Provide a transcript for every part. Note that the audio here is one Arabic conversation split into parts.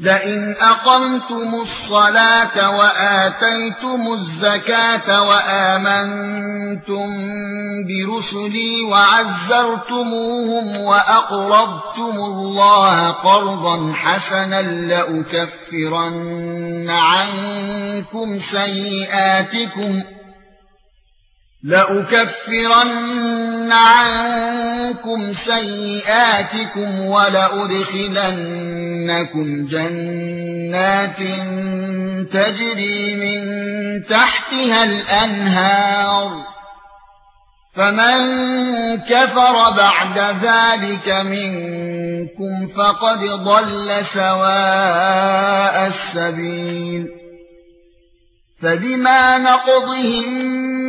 لئن أقمتم الصلاة وآتيتم الزكاة وآمنتم برسلي وعزرتموهم وأقرضتم الله قرضا حسنا لأكفرن عنكم سيئاتكم لأكفرن عنكم سيئاتكم ولأدخلنكم جنات تجري من تحتها الأنهار فمن كفر بعد ذلك منكم فقد ضل سواء السبيل فبما نقضهم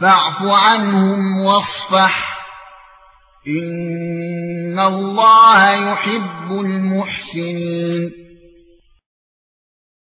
فاعف عنهم واصفح. إن الله يحب المحسنين.